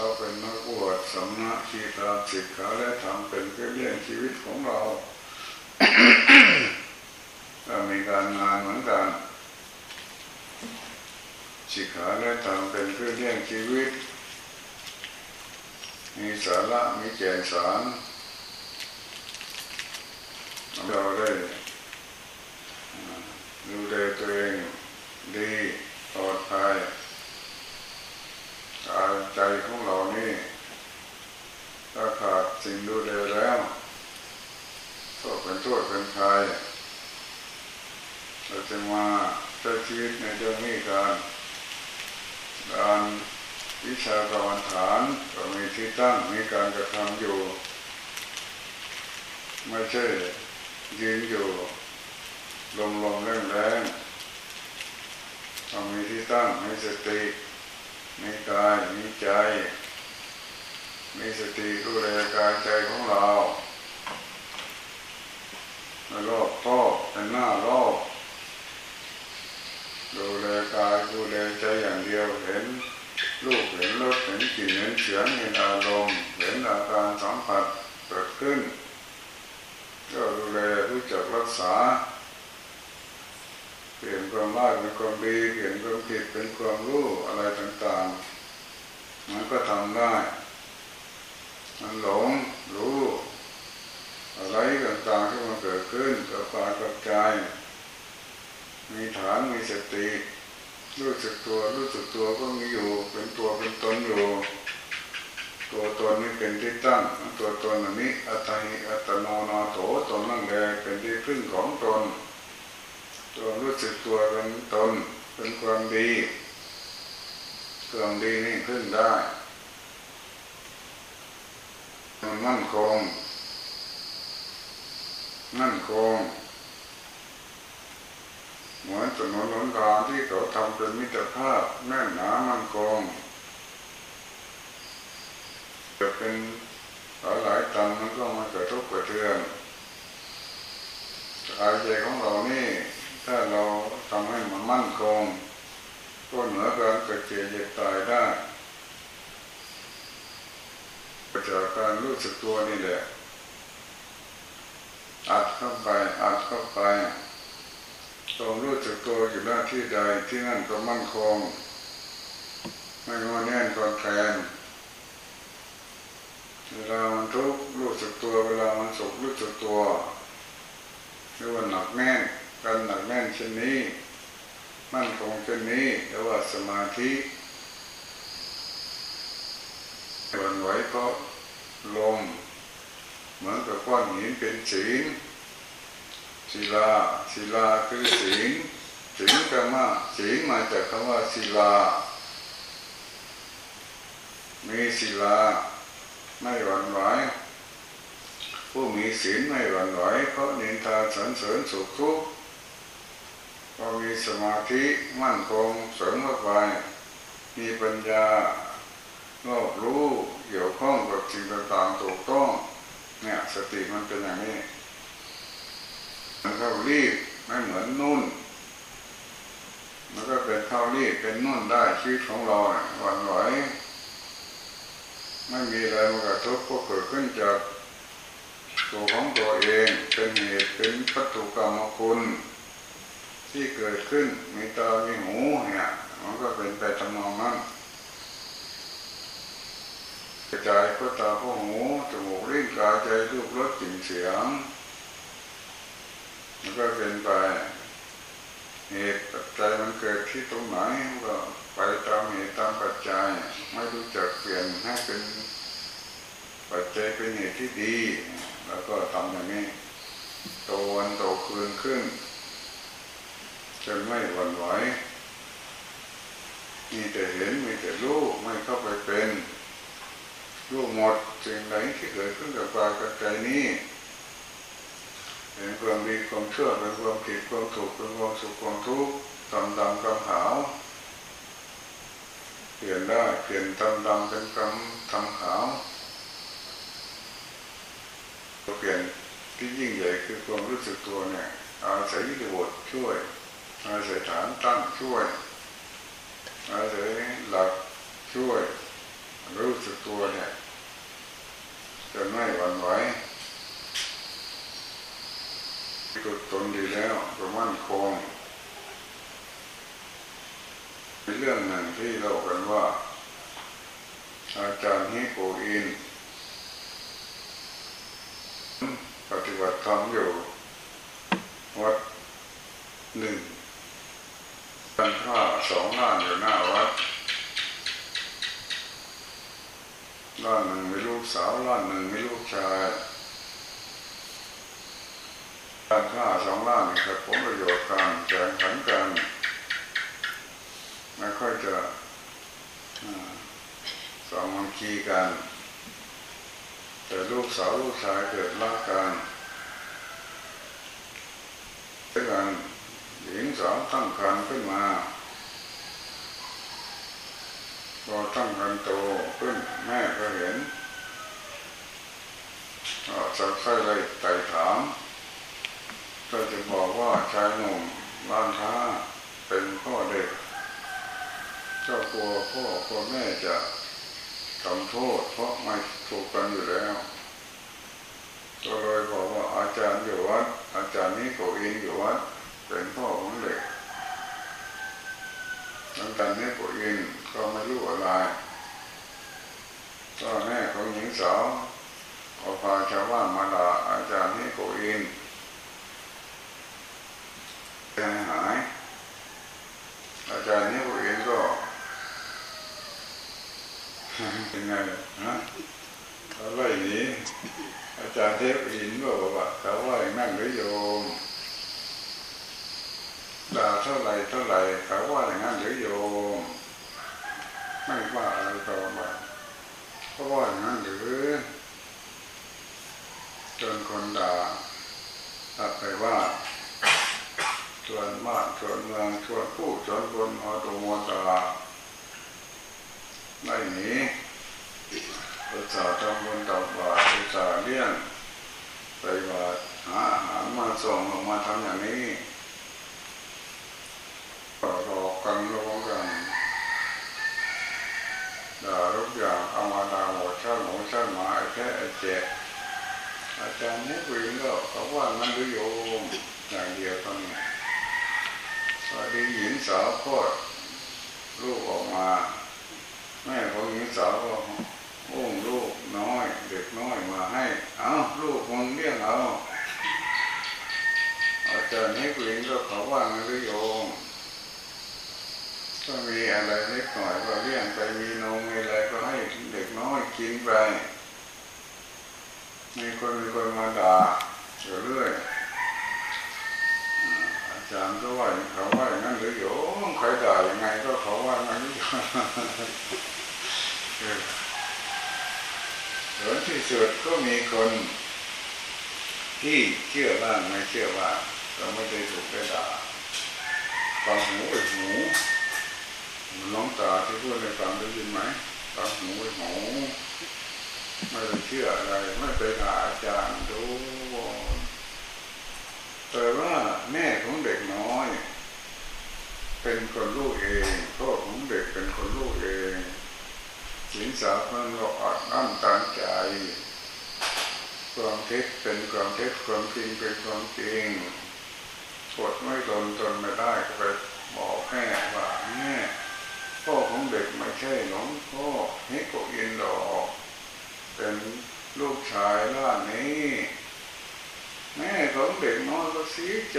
เราเป็นนักบวชสำนักชีตาศิกขาและทำเป็นเพื่อเลี้ยงชีวิตของเราเรามีการงานเหมือนกันศิกขาและทำเป็นเพื่อเลี้ยงชีวิต มีสาระมีแก่นสารเราได้ดูแลตัวเองดีปลอดภัยายใจของเรานี่ถ้าขาดสิ่งดูแลแล้วก็เป็นโทษเป็นภัยเราจะมาใช้ชีวิตในเรื่องนี้การการวิชากรรมฐานก็มีที่ตั้งมีการกระทำอยู่ ไม่ใช่ยืนอยู่ลมลมแรงแรงต้องมีที่ตั้งมีสติ มีกายมีใจ มีสติดูแลกายใจของเราไม่โลภก็เป็นหน้าโลภดูแลกายดูแลใจอย่างเดียวเห็นรูปเห็นรสเห็นกลิ่นเห็นเสียงเห็นอารมณ์เห็นอาการสัมผัสเกิดขึ้น ก็ดูแลรู้จักรักษา เปลี่ยนความร้ายเป็นความดีเปลี่ยนความผิดเป็นความรู้อะไรต่างๆ มันก็ทำได้ มันหลงรู้ อะไรต่างๆที่มันเกิดขึ้นกับกายกับใจมีฐานมีสติรู้สึกตัวรู้สึกตัวก็มีอยู่เป็นตัวเป็นตนอยู่ ตัวตนนี้เป็นที่ตั้ง ตัวตนอันนี้อัตติอัตโนนาโถตนนั่งแลเป็นที่พึ่งของตน ตัวรู้สึกตัวเป็นตนเป็นความดีความดีนี่พึ่งได้มันมั่นคง มั่นคง เหมือนถนนหนทางที่เขาทำเป็นมิตรภาพแน่นหนามั่นคง จะเป็นหลายหลายตันมันก็มากระทบกระเทือนกาใจของเรานี่ ถ้าเราทำให้มันมั่นคง ก็เหนือการเกิดเจ็บเจ็บตายได้จากการรู้สึกตัวนี่แหละอัดเข้าไปอัดเข้าไปตรงรู้สึกตัวอยู่หน้าที่ใดที่นั่นก็มั่นคง ไม่งอแน่นคอนแคลนเวลามันทุกข์รู้สึกตัวเวลามันสุขรู้สึกตัวเรียกว่าหนักแน่น การหนักแน่นเช่นนี้ มั่นคงเช่นนี้เรียกว่าสมาธิวันไหวก็ลมเหมือนกับก้อนหินเป็นศีลศิลาศิลาคือศีลศีลก็มาศีลมาจากคำว่าศิลา มีศิลาไม่หวั่นไหวผู้มีศีลไม่หวั่นไหวเพราะนินทาสรรเสริญสุขทุกข์ ก็มีสมาธิมั่นคงเสริมเข้าไป มีปัญญารอบรู้เกี่ยวข้องกับสิ่งต่างๆถูกต้องเนี่ยสติมันเป็นอย่างนี้ มันก็รีบไม่เหมือนนุ่น มันก็เป็นเข้ารีบเป็นนุ่นได้ชีวิตของเราหวั่นไหวไม่มีอะไรมากระทบก็เกิดขึ้นจากตัวของตัวเองเป็นเหตุเป็นพัตถุกรรมคุณ ที่เกิดขึ้นมีตา มีหูเนี่ยมันก็เป็นไปทำนองนั้นกระจายก็ตาก็หูจมูกลิ้นกายใจรูปรสกลิ่นเสียงมันก็เป็นไปเหตุปัจจัยมันเกิดที่ตรงไหนก็ไปตามเหตุตามปัจจัย ไม่รู้จักเปลี่ยนให้เป็นปัจจัยเป็นเหตุที่ดี แล้วก็ทำอย่างนี้โตวันโตคืนขึ้น จนไม่หวั่นไหวมีแต่เห็นมีแต่รู้ไม่เข้าไปเป็นรู้หมดสิ่งไหนที่เกิดขึ้นกับกายกับใจนี้เป็นความดีความเชื่อเป็นความผิดความถูกเป็นความสุขความทุกข์ตำดำกำขาวเปลี่ยนได้เปลี่ยนตำดำเป็นกำทำขาวเปลี่ยนที่ยิ่งใหญ่คือความรู้สึกตัวเนี่ยอาศัยระบบช่วย อาศัยฐานตั้งช่วยอาศัยหลักช่วย รู้สึกตัวเนี่ยจะไม่หวั่นไหวฝึกตนดีแล้วก็มั่นคงเป็นเรื่องหนึ่งที่เรากันว่า อาจารย์ฮิโกอิน ปฏิบัติธรรมอยู่วัดหนึ่ง สองล้านอยู่หน้าวัดล้านหนึ่งมีลูกสาวล้านหนึ่งมีลูกชายการฆ่าสองล้านนี่ครับผมประโยชน์กันแข่งขันกันไม่ค่อยจะสองมังคีกัน แต่ลูกสาวลูกชายเกิดรักกันด้วยกันหญิงสาวตั้งครรภ์ขึ้นมา พอตั้งครรโตขึ้นแม่ก็เห็นก็จะค่อยเลยไต่ถามก็จะบอกว่าชายหนุ่มบ้านท้าเป็นพ่อเด็กเจ้ากลัวพ่อกลัวแม่จะทำโทษ เพราะไม่ถูกกันอยู่แล้วก็เลยบอกว่าอาจารย์อยู่วัด อาจารย์นี้โกอินอยู่วัดเป็นพ่อของเด็กอาจารย์นี้โกอิน ก็ไม่รู้อะไรก็แม่ของหญิงสาวเอาพาชาวบ้านมาด่าอาจารย์นี้โกอินใจหาย อาจารย์นี้โกอินก็เป็นไงนะเขาไล่หนีอาจารย์เทพอินบอกว่าเขาว่านั่งหรือโยมด่าเท่าไรเท่าไรเขาว่าอย่างนั้นหรือโยม ไม่ว่าอะไรต่อมาเขาว่าอย่างนั้นหรือจนคนด่าตัดไปว่าชวนบ้านชวนเมืองชวนผู้ชวนคนอตุโมตาไม่หนีอุตส่าห์ทำบุญตับบาตรอุตส่าเลี้ยงไปบาตหาอาหารมาส่งออกมาทำอย่างนี้ก็รอกันรอกัน ด่าทุกอย่างเอามาด่าหมดช่างหมูช่างหมาไอ้แค่ไอ้เจ็บอาจารย์นี่คุยก็เขาว่ามันดูโยมอย่างเดียวเท่านี้พอดีหญิงสาวโคตรลูกออกมาแม่ของหญิงสาวก็อุ้มลูกน้อย เด็กน้อยมาให้ เอาลูกมึงเลี้ยงเอาอาจารย์นี้ผู้หญิงก็เขาว่างันหรือโยม ก็มีอะไรนิดหน่อยก็เลี้ยงไปมีนมมีอะไรก็ให้เด็กน้อยกินไปมีคนมีคนมาด่าเรื่อยอาจารย์ก็ว่าเขาว่าอย่างนั้นหรือโยมใครด่ายังไงก็เขาว่างั้นผลที่สุดก็มีคนที่เชื่อบ้างไม่เชื่อบ้างก็ไม่ได้ถูกได้ด่าฟังหูไอ้หู น้องตาที่พูดในฟังได้ยินไหมฟังหูหูไม่ได้เชื่ออะไรไม่ไปหาอาจารย์ดูแต่ว่าแม่ของเด็กน้อย เป็นคนลูกเองพ่อของเด็กเป็นคนลูกเองหญิงสาวคนก็อัดอั้นตันใจความเท็จเป็นความเท็จความจริงเป็นความจริงกดไม่ทนทนไม่ได้ก็ไปบอกแม่ว่าแม่ พ่อของเด็กไม่ใช่หลวงพ่อฮิโกอินดอกเป็นลูกชายล้านนี้แม่ของเด็กน้อยก็เสียใจ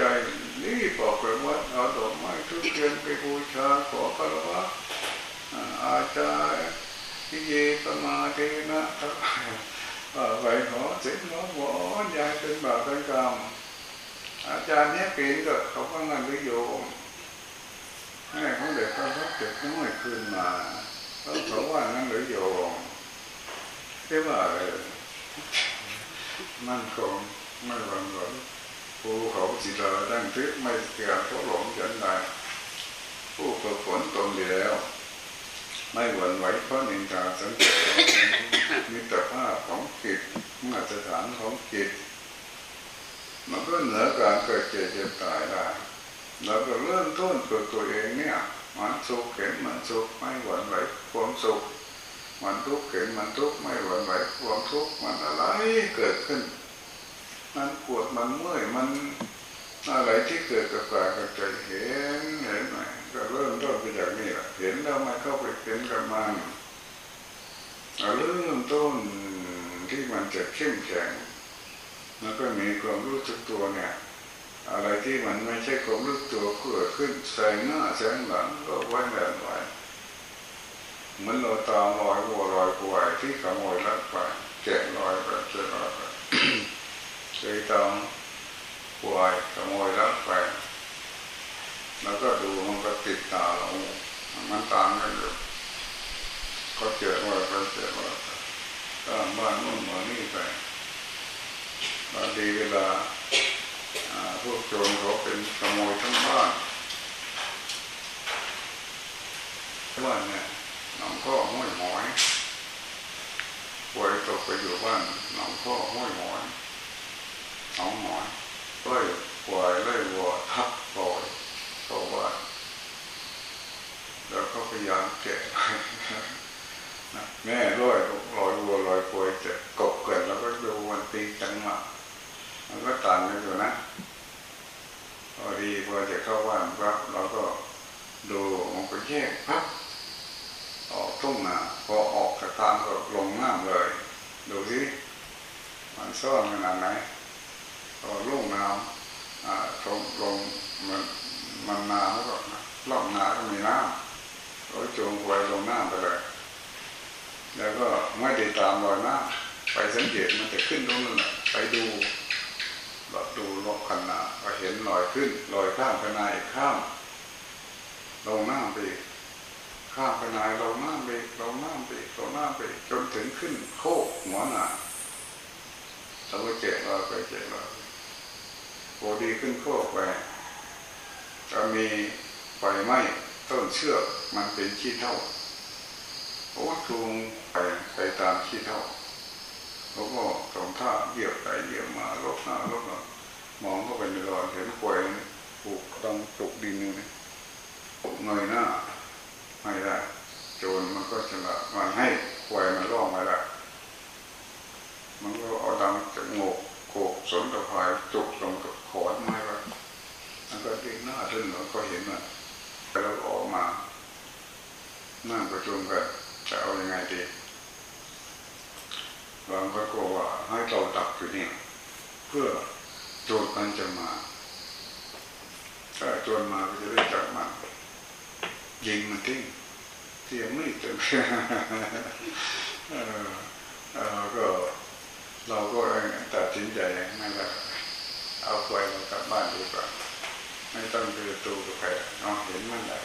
รีบออกไปวัดเอาดอกไม้ทุกเทียนไปบูชาขอคารวะอาจารย์ที่เยปมาเทนะไปขอเสร็จแล้วอกยายเป็นบาปเป็นกรรมอาจารย์เนี้ยเป็นก็เขาก็งานวิโยม แม่ของเด็กก็รับเด็กน้อยขึ้นมาเขาเขาว่างั้นหรือโยมเรียกว่าอะไรมั่นคงไม่หวั่นไหวภูเขาจิตาดั้งทึกไม่เกี่ยวเขาหลงฉันใดผู้ฝึกฝนตนดีแล้ว ไม่หวั่นไหวเพราะนินทาสังเกตมิตรภาพของจิตมาตรฐานของจิตมันก็เหนือการเกิดเจ็บเจ็บตายได้ เราก็เริ่มต้นตัวตัวเองเนี่ย มันสุขเห็นมันสุขไม่หวั่นไหวความสุข มันทุกข์เห็นมันทุกข์ไม่หวั่นไหวความทุกข์มันอะไรเกิดขึ้น มันปวดมันเมื่อยมันอะไรที่เกิดกับกายกับใจเห็นเห็นไหมก็เริ่มต้นไปจากนี้แหละเห็นแล้วมันเข้าไปเป็นกับมันเริ่มต้นที่มันจะเข้มแข็งมันก็มีความรู้สึกตัวเนี่ย อะไรที่มันไม่ใช่ความรู้ตัวเกิดขึ้นแสงหน้าแสงหลังก็ไว้แรงไว้เหมือนเราตามรอยวัวรอยควายที่ขโมยลักไปแกะรอยไปแกะรอยไปเคยตามควายขโมยลักไปแล้วก็ดูมันก็ติดตาเรามันตามกันอยู่ก็เจอรอยไปเจอรอยไปตามบ้านนู่นมานี่ไปบางทีเวลา พวกโจรเขาเป็นขโมยทั้งบ้านบ้านเนี่ยน้องพ่อห้อยหมอยป่วยตกไปอยู่บ้านน้องพ่อห้อยหมอยน้องหมอยเล้ยป่วยเล้ยวัวทับปล่อยเข้าบ้าแล้วก็พยายามแกะแม่ร้อยลอยวัวลอยป่วยจะกบเกิดแล้วก็ดูวันตีจังมามันก็ต่างกันอยู่นะ พอดีพอจะเข้าบ้านครับ เราก็ดูมันก็แยกพับออกทุ่งนาพอออกจากทางก็ลงน้ำเลย ดูสิมันซ่อนขนาดไหนพอลุ่งน้ำอ่าทงลงมันมันนาแล้วก็ล่องนาก็มีน้ำก็จงไว้ลงน้ำไปเลย แล้วก็ไม่ติดตามรอยน้ำไปสังเกตมันจะขึ้นตรงนั้นแหละไปดู เราดูลกขนาก็เห็นลอยขึ้นลอยข้ามขนาอีกข้ามลงน้ำไปข้ามขนาลงน้ำไปลงน้ำไปลงน้ำไปจนถึงขึ้นโคกหัวหนาเราก็เจ็บเราไปเจ็บเราโอดีขึ้นโคกไปจะมีไฟไหม้ต้นเชือกมันเป็นขี้เท่าโอ้ทูงไปไปตามขี้เท่า เขาก็ตรงท่าเหยียบไปเหยียบมาลบหน้าลบหลังมองเข้าไปในรอยเห็นควยปลูกต้องปลูกดินอยู่นี่ปลูกเงยหน้าไม่ได้โจรมันก็ฉลาดมันให้ควยมันล่องมาได้มันก็เอาดังจะงกโขกสนตะพายจุกลงกับขอนไม้ไว้มันก็ดิ้นหน้าขึ้นแล้วก็เห็นมันแล้วออกมานั่งประชุมกันจะเอาอยัางไงดี บางก็กลัวว่าให้เราดักอยู่นี่เพื่อโจรมันจะมา ถ้าโจรมาก็จะได้จับมันยิงมันทิ้งเทียงไม่เต็มเออเออก็เราก็ตัดสินใจไม่ละเอาไปเรากลับบ้านดีกว่าไม่ต้องไปตูกับใครเอาเห็นมันแล้ว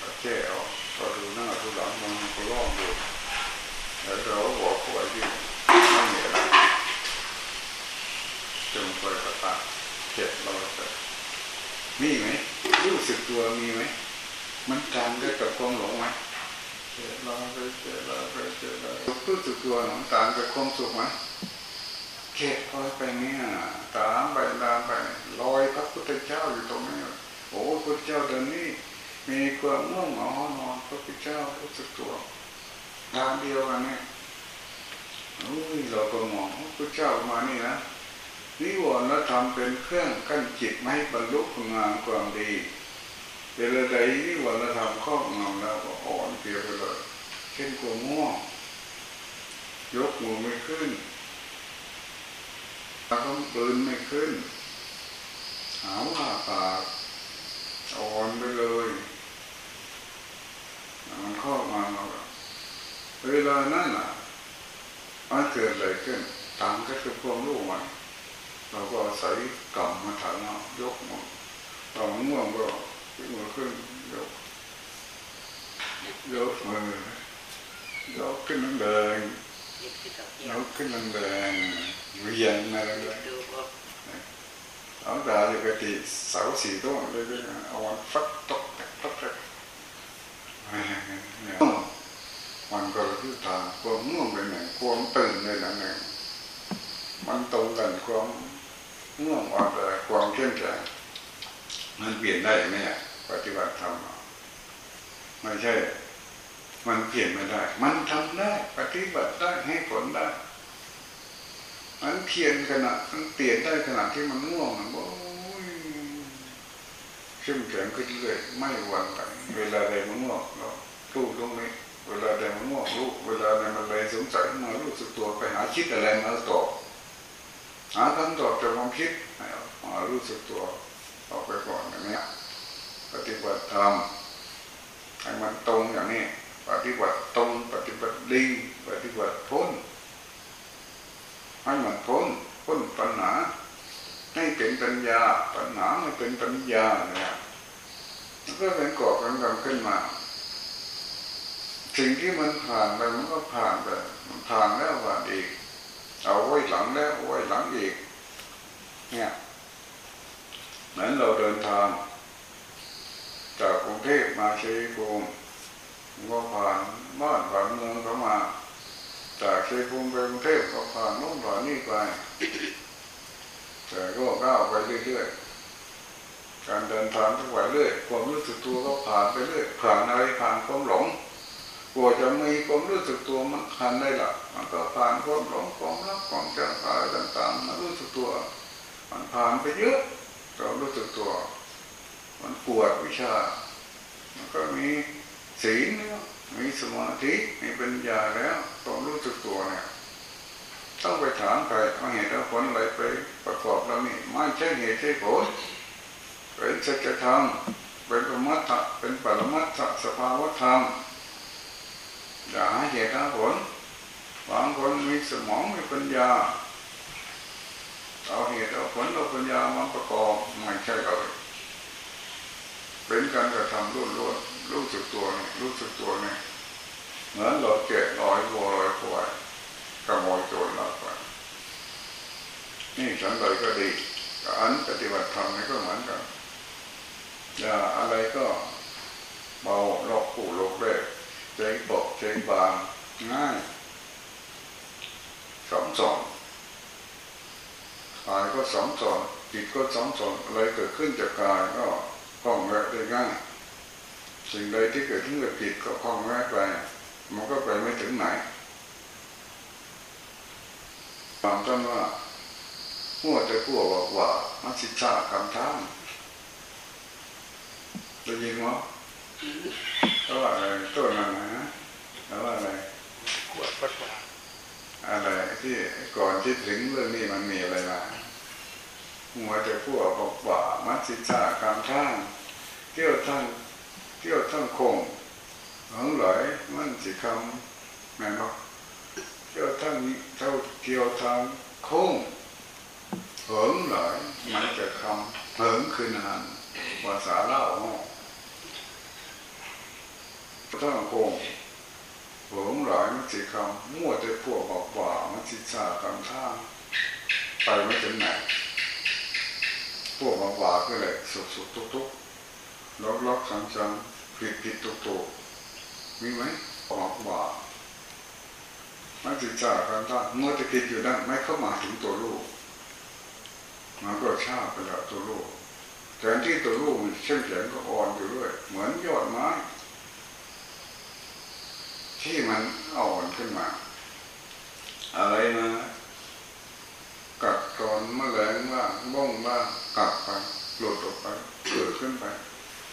ก็แก้ออกก็ดูหน้าดูหลังมันก็ร้องดูแล้วเราบอกป่วยที่ไม่มีอะไรจงคอยกระตาเจ็บเราจะมีไหมรู้สึก ตัวมีไหมมันจางได้กับความหลงไหมเจ็บเราไปเจ็บเราไปเจ็บเรารู้สึกตัวหนองตางกับความสุขไหมเก็บลอยไปเนี่ยตามไปตามไปลอยพระพุทธเจ้าอยู่ตรงนี้โอ้พระพุทธเจ้าเดินนี้มีความง่วงเหงานอนพระพุทธเจ้ารู้สึกตัวทางเดียวกันเนี่ยอุ้ยเราก็มองพระพุทธเจ้ามานี่นะนิวรณ์แล้วทำเป็นเครื่องกั้นจิตไม่ให้บรรลุคุณงามความดี เวลาใดนิวรณ์แล้วทำครอบงำแล้วก็อ่อนเปลี่ยไปเลย เช่นกลัวง่วงยกมือไม่ขึ้นถ้าเขาปืนไม่ขึ้น หาว่าปากอ่อนไปเลยมันเข้ามาเวลานั้นอะมันเกิดอะไรขึ้นตามก็คือความรู้มันเราก็ใส่กล่ำมาถางยกมือตอนง่วงก็ ยกมือขึ้นยกยกมือยกขึ้นแรงยกขึ้นแรงเวียนอะไรเลยเอาแต่ปกติเสาสี่ต้นเลยเอาวันฟัดตกตกตกมันก็คือทาความง่วงเป็นหนึ่งความตื่นเป็นหนึ่งมันตรงกันความง่วงอ่อนแต่ความเข้มแข็งมันเปลี่ยนได้ไหมอะ ปฏิบัติธรรมไม่ใช่ มันเปลี่ยนไม่ได้ มันทำได้ ปฏิบัติได้ให้ผลได้ มันเพียนขณะมันเปลี่ยนได้ขณะที่มันง่วงมันโอ้ยเข้มแข็งขึ้นเรื่อยไม่หวั่นไหวเวลาใดมันง่วงเรารู้ตรงนี้เวลาใดมันง่วงรู้เวลาใดมันเลยสงสัยมารู้สึกตัวไปหาคิดอะไรมาตอบหาคำตอบจากความคิดมารู้สึกตัวออกไปก่อนอย่างนี้ ปฏิบัติธรรมให้มันตรงอย่างนี้ ปฏิบัติตรง ปฏิบัติดีปฏิบัติพ้นให้มันพ้นพ้นปัญหา ให้เป็นปัญญา ปัญหาไม่เป็นปัญญาเนี่ยก็เป็นก่อกันกันขึ้นมา สิ่งที่มันผ่านไปมันก็ผ่านไปมันผ่านแล้วผ่านอีก เอาไว้หลังแล้วไว้หลังอีก เนี่ยเหมือนเราเดินทาง จากกรุงเทพมาเชียงภูมิก็ผ่านบ้านผ่านเมืองเข้ามา จากเชียงภูมิไปกรุงเทพก็ผ่านโน่นผ่านนี่ไปแต่ก็ก้าวไปเรื่อยๆ การเดินทางทุกวันเรื่อยความรู้สึกตัวก็ผ่านไปเรื่อยผ่านอะไรผ่านความหลงกลัวจะมีความรู้สึกตัวมันทันได้หรอมันก็ผ่านความหลงความรักความจำอะไรต่างๆมันรู้สึกตัว มันผ่านไปเยอะเรารู้สึกตัว มันปวดวิชา มันก็มีศีลมีสมาธิมีปัญญาแล้วต้องรู้สึกตัวเนี่ยต้องไปถามใครเอาเหตุผลอะไรไปประกอบแล้วนี่ไม่ใช่เหตุใช่ผลเป็นสัจธรรมเป็นปรมัตถะเป็นปรมัตถะสภาวธรรมอย่าหาเหตุหาผลบางคนมีสมองมีปัญญาเอาเหตุเอาผลเอาปัญญามาประกอบไม่ใช่เลย เป็นการกระทำรุ่นรุ่นรู้สึกตัวนี่รู้สึกตัวนี่เหมือนเราแกะลอยวัวลอยควายขโมยโจรลักไปนี่ฉันใดก็ดีอันปฏิบัติธรรมนี่ก็เหมือนกันอย่าอะไรก็เบาโลกผู้โลกเล็กใจปกใจบางง่ายสองสองกายก็สองสองจิตก็สองสองอะไรเกิดขึ้นจากกายก็ คล่องแวะได้ง่ายสิ่งใดที่เกิดขึ้นกับจิตก็คล่องแวะไป มันก็ไปไม่ถึงไหนตามท่านว่าหัวจะกลัวบอกว่ามันสิชาคำท่ามได้ยินมั้ยก็ว่าอะไรต้นนั้นนะแล้วว่าอะไรขวดปัดว่าอะไรที่ก่อนที่ถึงเรื่องนี้มันมีอะไรมา หัวจะพูดบอกว่ามัสิชาคำท่าเกี่ยวทั้งเกี่ยวทั้งคงหงไหลมันสิคำแม่นบเกี่ยวทั้งเท่าเกี่ยวทางคงเหิงไหลมันจะคำเหิงคือนานภาษาเล่าทั้งคงหิงไหลมันสิคำมั่วแต่พวกบอกว่ามันสิชาคำท่าไปไม่ถึงไหน พวกบอกว่าก็เลยสุกสุกทุกทุกล็อกล็อกสังสังผิดผิดตุกตุกมีไหมบอกว่ามันจิตจ่ากันท่าเมื่อจะคิดอยู่นั่นไม่เข้ามาถึงตัวลูกมันก็ชาไปแล้วตัวลูกแทนที่ตัวลูกมันเข้มแข็งก็อ่อนอยู่ด้วยเหมือนยอดไม้ที่มันอ่อนขึ้นมา อะไรมา กัดกรอนมแมลงบ้าบ้องบ้างกัดไปหลุดออกไป เกิดขึ้นไป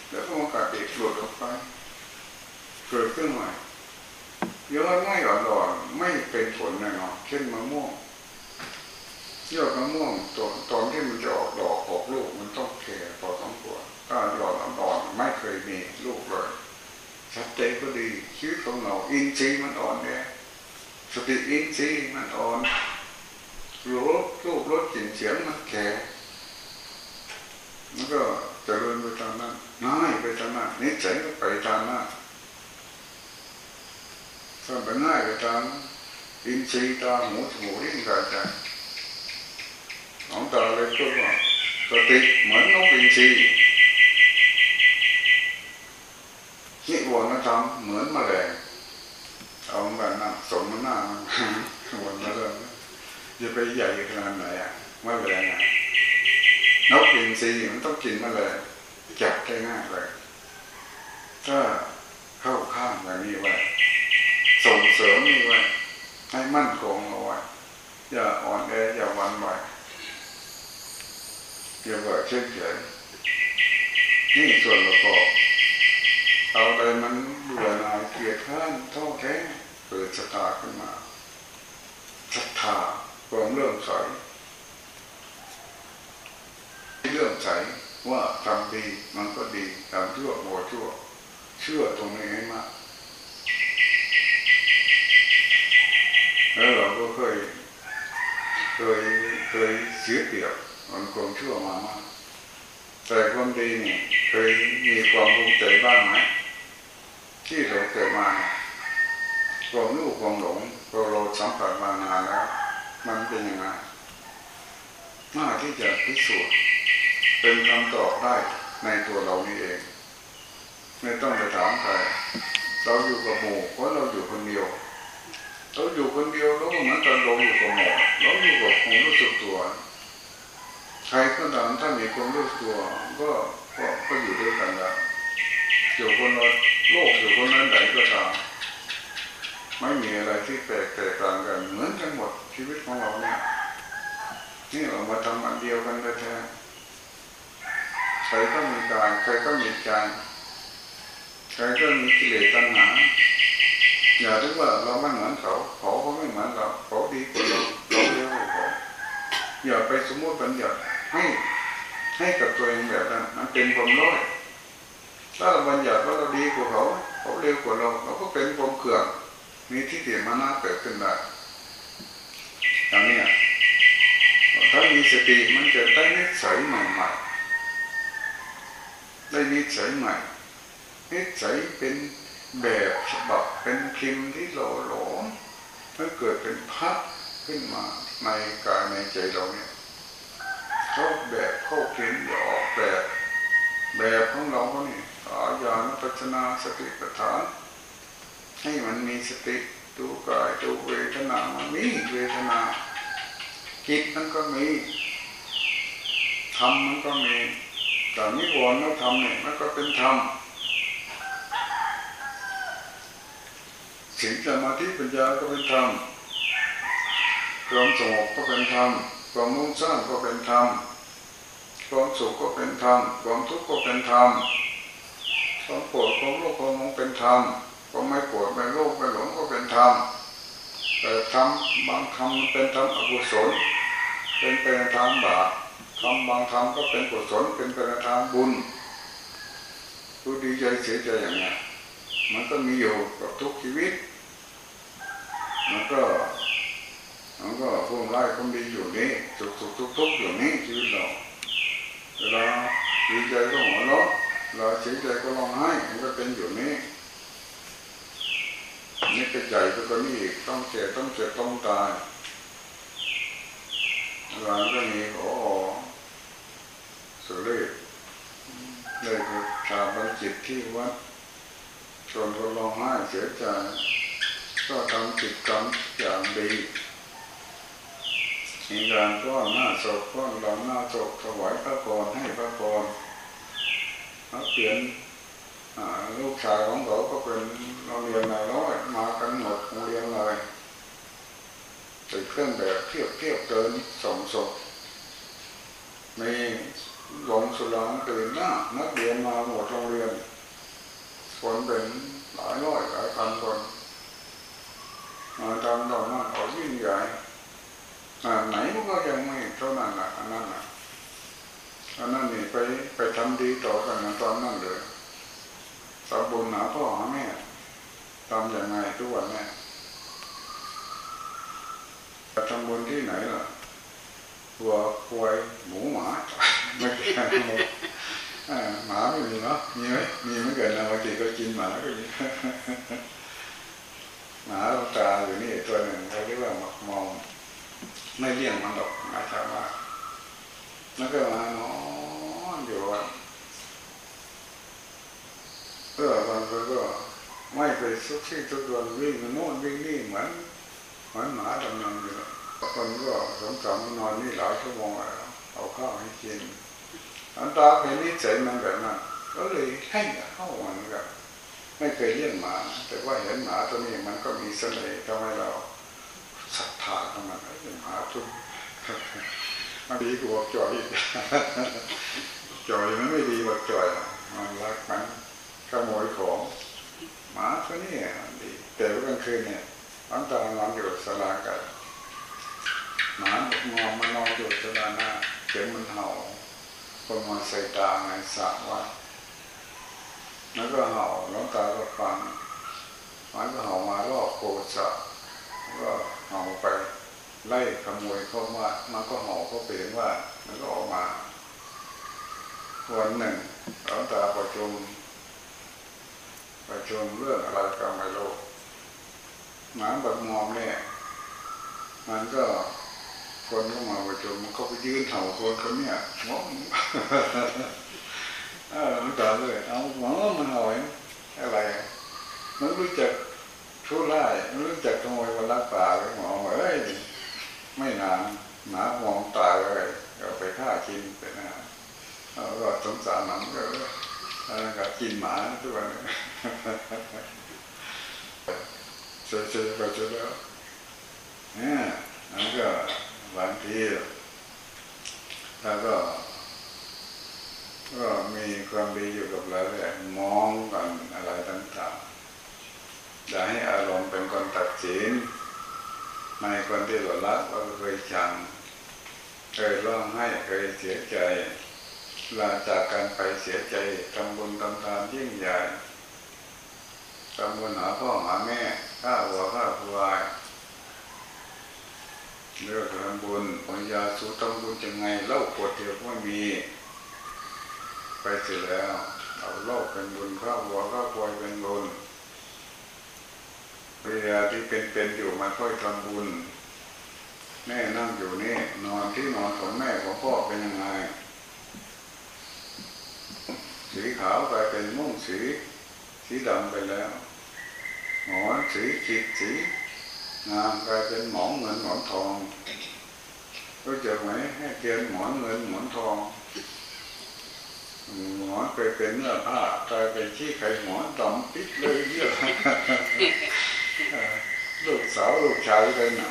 แล้วก็มากัดเด็กหลุดออกไป เกิดขึ้นใหม่ยอดไม่อ่อนๆไม่เป็นผลแน่นอนเช่นมะม่วงยอดมะม่วงตอนตอนที่มันจะออกดอกออกลูกมันต้องแก่พอสมควรถ้ายอดอ่อนๆไม่เคยมีลูกเลยชัดเจนก็ดีชีวิตของเราอินทรีย์มันอ่อนเนี่ยสติอินทรีย์มันอ่อน รูปรูปรสกลิ่นเสียงมันแก่มันก็จะเริญไปตามนั้นง่ายไปตามนั้นนิสัยก็ไปตามนั้นทำไปง่ายไปตามอินทรีย์ตาหูจมูกลิ้นกายใจของตาเลยก็ว่าสติเหมือนนกอินทรีย์วรณธรรมเหมือนแมลงเอาแบบนั้นสมมันหน้ามันวันมาเริ่ม จะไปใหญ่ขนาดไหนอะแมลงอะนกอินทรีมันต้องกินแมลงจับได้ง่ายเลยถ้าเข้าข้างแบบนี้ไว้ส่งเสริมนี่ไว้ให้มั่นคงเอาไว้อย่าอ่อนแออย่าหวันไหวอย่าเบิดเช่นเฉยนี่ส่วนประกอบเอาไปมันเบื่อหน่ายเกลียดข้านท้อแท้เกิดศรัทธาขึ้นมาศรัทธา ความเริ่มใสเริ่มใสว่าทำดีมันก็ดีทำชั่วโมชั่ว เชื่อตรงนี้ให้มากแล้วเราก็เคยเคยเคยเสียเปรียบมันความชั่วมามากแต่ความดีนี่เคยมีความภูมิใจบ้างไหมที่เราเกิดมาความรู้ความหลงพอเราสัมผัสมานานแล้ว มันเป็นยังไงน่าที่จะพิสูจน์เป็นคำตอบได้ในตัวเรานี่เอง ไม่ต้องไปถามใครเราอยู่กับหมู่เพราะเราอยู่คนเดียวเราอยู่คนเดียวเราก็เหมือนกันเราอยู่กับหมอเราอยู่กับความรู้สึกตัวใครก็ตามถ้ามีความรู้สึกตัว ก็ก็ก็อยู่ด้วยกันแล้วอยู่คนละโลกอยู่คนนั้นไหนก็ตามไม่มีอะไรที่แปลกแตกต่างกันเหมือนกันหมด ชีวิตของเราเนี่ยนี่เรามาทำอันเดียวกันแท้ใครก็มีกายใครก็มีใจใครก็มีกิเลสตัณหาอย่าถึงว่าเราไม่เหมือนเขาเขาก็ไม่เหมือนเราเขาดีกว่าเราเราเร็วกว่าเขาอย่าไปสมมติบัญญัติให้ให้กับตัวเองแบบนั้นมันเป็นความร้อยถ้าเราบัญญัติว่าเราดีกว่าเขา เขาเร็วกว่าเรา เราก็เป็นความเขื่อนมีที่เดียมานาเกิดขึ้นได้ อย่างนี้ถ้ามีสติมันจะได้นิสัยใหม่ๆได้นิสัยใหม่นิสัยเป็นแบบฉบับเป็นพิมพ์ที่หล่อหลอมเมื่อเกิดเป็นพักขึ้นมาในกายในใจเราเนี่ยเขาแบบเข้าเขียนหยอกแบบ แบบของเราก็นี่อาญาณปัจนาสติปัฏฐานให้มันมีสติ ดูกายดูเวทนามันมีเวทนาจิตมันก็มีธรรมมันก็มีแต่นิวรณ์แล้วธรรมเนี่ยมันก็เป็นธรรมสิ่งสมาธิปัญญาก็เป็นธรรมความสงบก็เป็นธรรมความมุ่งสร้างก็เป็นธรรมความสุขก็เป็นธรรมความทุกข์ก็เป็นธรรมความโกรธความโลภความหลงเป็นธรรม ความไม่โกรธไม่โลภไม่หลงก็เป็นธรรมแต่ธรรมบางธรรมเป็นธรรมอกุศล เป็นเป็นทางบาปธรรมบางธรรมก็เป็นกุศลเป็นเป็นทางบุญผู้ดีใจเสียใจอย่างนี้มันก็มีอยู่กับทุกชีวิต มันก็มันก็พุ่งไล่คนดีอยู่นี่สุขสุขทุกทุกอยู่นี่ชีวิตเราเวลาดีใจก็หัวเราะเวลาเสียใจก็ร้องไห้มันก็เป็นอยู่นี่ นี่เป็นใหญ่ตัวก็นี่ต้องเจ็บต้องเจ็บต้องตายหลังก็มีโอ้สุริยเลยคือชาบังจิตที่วัดชนคนร้องไห้เสียใจก็ทำจิตกรรมอย่างดีมีการก็หน้าศพก็หลังหน้าศพถวายพระพรให้พระพรเขาเปลี่ยน ลูกชายของเขาก็เป็นโรงเรียนนายร้อยมากันหมดโรงเรียนเลยใส่เครื่องแบบเทียบเทียบเดินส่งศพมีหลงสุราตื่นหน้านักเรียนมาหมดโรงเรียนคนเป็นหลายร้อยหลายพันคนมาทำดอกนั้นเขายิ่งใหญ่ไหนมันก็ยังไม่เท่านั้นละอันนั้นละอันนั้นนี่ไปไปทำดีต่อกันนตอนนั้นเลย ทำบุญหาพ่อหาแม่ทำอย่างไงทุกวันเนี่จะทำบุญที่ไหนล่ะวัวควายหมูหมาไม่ใช่หมูอ่าหมาไม่มีเนาะมีไหมมีเหมือนกันนะบางทีก็กินหมาก็มีหมาลูกตาอยู่นี่ตัวหนึ่งเขาเรียกว่าหมอกมอง ไม่เลี้ยงมันหรอกหมายความว่ามันก็มานอนอยู่วัน เออวันก็ไม่ไปซุกซี่ทุกวันวิ่งโน่นวิ่งนี่เหมือนเหมือนหมาดำนันอยู่คนก็สงสารมันนอนนี่หลายชั่วโมงแล้วเอาข้าวให้กินอันตาเป็นนิสัยมันแบบนั้นก็เลยให้เข้ามันกับไม่เคยเลี้ยงหมา แต่ว่าเห็นหมาตัวนี้มันก็มีเสน่ห์ทำให้เราศรัทธาทำมันเป็นหมาทุนมันดีกว่าจ่อยจ่อยมันไม่ดีกว่าจ่อยมันรักมัน ขโมยของหมาตัวนี้ดีแต่ว่ากลางคืนเนี่ยอันตรานอนอยู่สลากันหมามองมันอนอยู่สลาหน้าเสียงมันเห่าคนมาใส่ตาในสระวัดแล้วก็เห่าน้องตาก็ฟังมันก็เห่ามารอบโกศะก็เห่าไปไล่ขโมยเข้ามามันก็เห่าก็เปลี่ยนว่ามันก็ออกมา วันหนึ่งน้องตาประชุม ประชุมเรื่องอะไรก็ไม่รู้หมาแบบมอมเนี่ยมันก็คนก็มาประชุมมันก็ไปยืนเห่าคนคนเนี้ยงงเออมันตาเลย เอาหวัวมันหอยอะไรมันรู้จักชั่วร้ายมันรู้จักขโมยวันละป่าไปหมอเอ้ยไม่นานหมามองตายเลยก็ไปฆ่ากินไปนะเอาก็สงสารมันก็ เออก็กินหมาทุกวันเฉยๆไปเจอแล้วเนี่ยนั่นก็บางทีแล้วก็ ก็มีความดีอยู่กับเราแหละมองกันอะไรต่างๆอย่าให้อารมณ์เป็นคนตัดสินในคนที่เรารักเราเคยชังเคยร้องไห้เคยเสียใจ ลาจากกันไปเสียใจทำบุญทำทานยิ่งใหญ่ทำบุญหาพ่อหาแม่ข้าหัวข้าควายเรื่องทำบุญปัญญาสูทำบุญยังไงเล่าปวดเดียวไม่มี ไปเสร็จแล้วเอาโลกเป็นบุญข้าวหัวข้าวควายเป็นบุญเวลาที่เป็นๆอยู่มันค่อยทำบุญ แม่นั่งอยู่นี่นอนที่นอนของแม่ของพ่อเป็นยังไง สีขาวกลายเป็นม่วงสี สีดำไปแล้วหมอนสีขีดสีงามกลายเป็นหมอนเงินหมอนทองรู้จักไหมให้เกียนหมอนเงินหมอนทองหมอนเคยเป็นเนื้อผ้ากลายเป็นขี้ไข่หมอนดำปิดเลยเยอะลูกสาวลูกชายไปไหน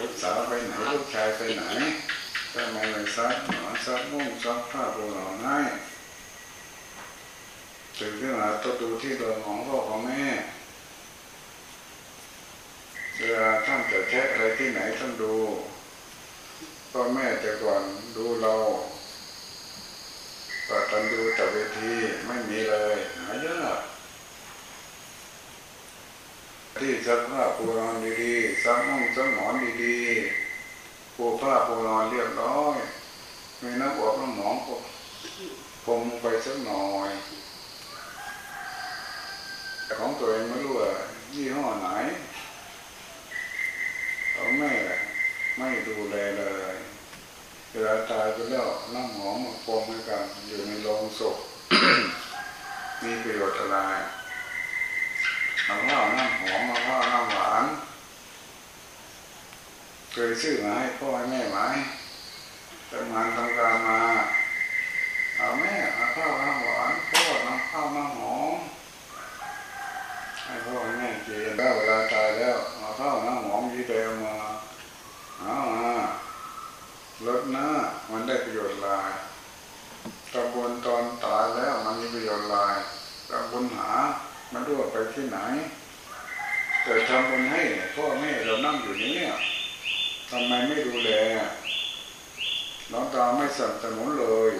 ลูกสาวไปไหนลูกชายไปไหน ทำไมไม่ซักหมอนซักมุ้งซักผ้าปูหนอนให้ตื่นขึ้นมาต้องดูที่เดิมของพ่อของแม่เวลาท่านจะแชะอะไรที่ไหนท่านดูพ่อแม่แต่ก่อนดูเราก็ตอนดูแต่เวทีไม่มีเลยหายากที่ซักผ้าปูนอนดีๆซักมุ้งซักหมอนดีๆ ปูผ้าปูนอนเรียบร้อยมีน้ำอบน้ำหมองพรมไปสักหน่อยแต่ของตัวเองไม่รู้ว่ายี่ห้อไหนเของแม่ไม่ดูแลเลยเวลาตายไปแล้วน้ำหอมมาพรมให้กันอยู่ในโรงศพมีประโยชน์อะไรมะพร้าวน้ำหอมมะพร้าวน้ำหวาน เคยซื้อมาให้พ่อให้แม่ไหมทำงานทำการมาเอาแม่มะพร้าวน้ำหวานพ่อน้ำข้าวน้ำหอมให้พ่อให้แม่กินแล้วเวลาตายแล้วมะพร้าวน้ำหอมยี่เดียวมาเอามาลดหน้ามันได้ประโยชน์ลายตำบลตอนตายแล้วมันมีประโยชน์ลายตำบลหามันรู้ว่าไปที่ไหนแต่ทำบุญให้พ่อแม่เรานั่งอยู่นี้เนี่ย ทำไมไม่ดูแลน้องตาไม่สนับสนุนเลย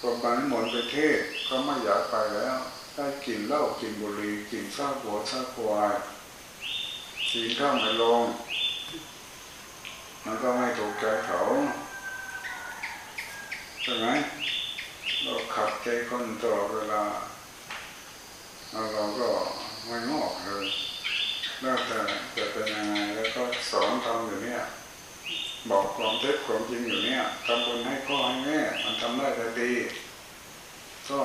คนบางหมนประเทศก็ไม่อยากไปแล้วได้กินเหล้ากินบุหรี่กินซาหัวซาวควายกินข้าวไม่ลง มันก็ไม่ถูกใจเขาใช่ไหมเราขัดใจคนตลอดเวลาแล้วเราก็ไม่งอกเลย แล้วแต่จะเป็นยังไงแล้วก็สอนทำอยู่เนี่ย บอกความเท็จความจริงอยู่เนี่ยทำบุญให้พ่อให้แม่มันทำได้แต่ดี ก็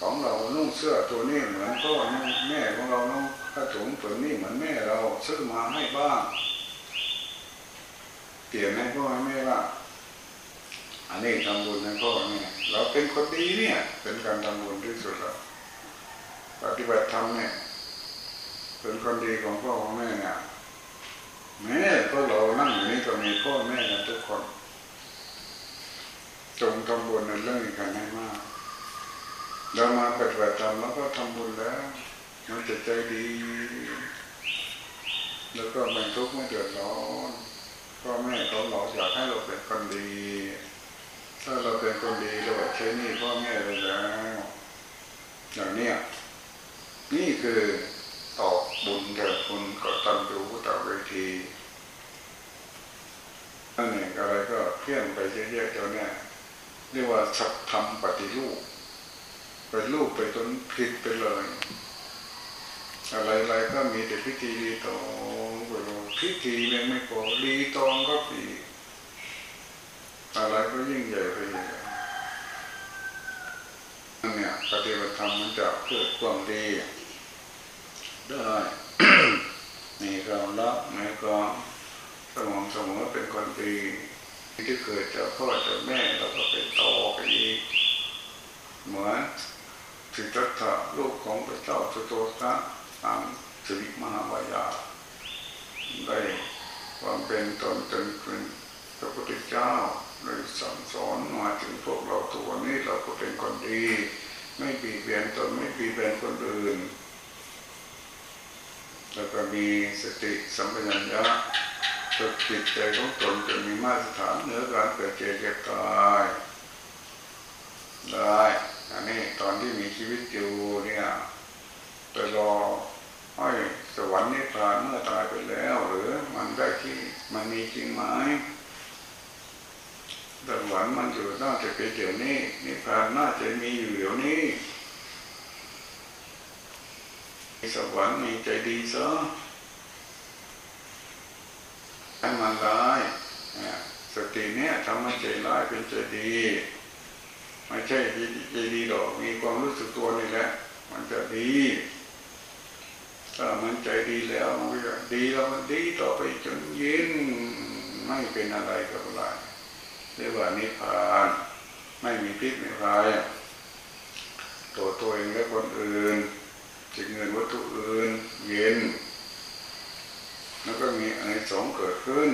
ของเรานุ่งเสื้อตัวนี้เหมือนพ่อแม่ของเรานุ่งผ้าถุงตัวนี้เหมือนแม่เราซื้อมาให้บ้างเปลี่ยนให้พ่อให้แม่ว่าอันนี้ทำบุญให้พ่อเนี่ยเราเป็นคนดีเนี่ย เป็นการทำบุญที่สุดแล้วปฏิบัติธรรมเนี่ย เป็นคนดีของพ่อของแม่เนี่ยแม่ก็เรานั่งอยู่นี่ก็มีพ่อแม่กันทุกคนจงทำบุญในเรื่องกันให้มาก เรามาปฏิบัติธรรมแล้วก็ทำบุญแล้วมันจะใจดี แล้วก็ไม่ทุกข์ไม่เดือดร้อนพ่อแม่เขาหลอกอยากให้เราเป็นคนดี ถ้าเราเป็นคนดีเราใช้นี่พ่อแม่เลยแล้วอย่างเนี้ยนี่คือ คุณก็ตันดูต่อเวทีนั่นเองอะไรก็เพี้ยนไปเยอะๆเจ้าเนี่ยเรียกว่าสัพธรรมปฏิรูปไปรูปไปจนผิดไปเลย อะไรๆก็มีแต่พิธีรีตองไปเลยพิธีไม่ไม่พอรีตองก็ปีอะไรก็ยิ่งใหญ่ไปใหญ่นั่นเนี่ยปฏิบัติธรรมมันจะเกิดความดีได้ มีความรักมีความสมองเสมอเป็นคนดีที่เกิดจากพ่อจากแม่เราก็เป็นต่อไปอีกเหมือนสิทธัตถะลูกของพระเจ้าสุโธทะตามสิริมหาวายาได้ความเป็นตนจนเป็นพระพุทธเจ้าเลยสั่งสอนมาถึงพวกเราตัวนี้เราก็เป็นคนดี ไม่บีเบียนตนไม่บีเบียนคนอื่น แล้วก็มีสติสัมปชัญญะฝึกจิตใจของตนจนมีมาตรฐานเหนือการเกิดเจ็บเจ็บตายได้อันนี้ตอนที่มีชีวิตอยู่เนี่ยไปรอให้สวรรค์นิพพานเมื่อตายไปแล้ว หรือมันได้ที่มันมีจริงไหมสวรรค์มันอยู่น่าจะเป็นเดี๋ยวนี้นิพพานน่าจะมีอยู่เดี๋ยวนี้ สวรรค์มีใจดีซะให้มันร้ายสติเนี่ยทำให้ใจร้ายเป็นใจดีไม่ใช่ใจดีหรอกมีความรู้สึกตัวนี่แหละ มันจะดีถ้ามันใจดีแล้วมันจะดีแล้วมันดีต่อไปจนยินไม่เป็นอะไรกับอะไรเรียกว่านิพพานไม่มีพิษไม่ร้ายตัวตัวเองและคนอื่น สิ่งเงินวัตถุอื่นเย็น แล้วก็มีอะไรสองเกิดขึ้น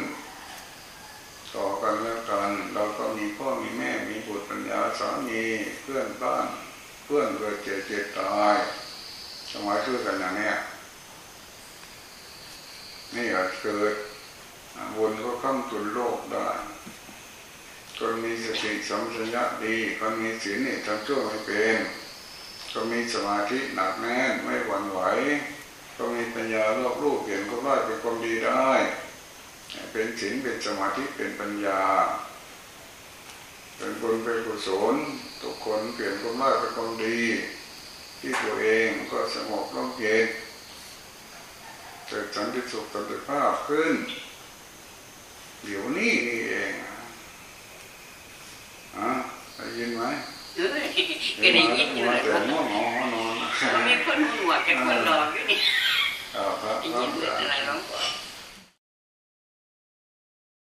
ต่อกันแล้วกัน เราก็มีพ่อมีแม่มีบุตรปัญญาสามีเพื่อนบ้านเพื่อนเกิดเจ็บเจ็บตายสมัยช่วยกันอย่างนี้นี่อาจเกิดวนก็ข้ามจุนโลกได้คนมีสติสัมปชัญญะดีคนมีศีลนี่ทำชั่วไม่เป็น ก็มีสมาธิหนักแน่นไม่หวั่นไหว ก็มีปัญญาโลกรูปเปลี่ยนก็ได้เป็นความดีได้ เป็นศีลเป็นสมาธิเป็นปัญญา เป็นบุญเป็นกุศลทุกคนเปลี่ยนความได้เป็นความดี ที่ตัวเองก็สงบร่มเย็นเกิดสันติสุขสันติภาพขึ้นเดี๋ยวนี้นี่เองอะได้ยินไหม เออก็ได้ยินอยู่มาเลยว่ามันมีคนหัวกับคนรออยู่นี่ได้ยินเรื่องอะไรร้องก่อน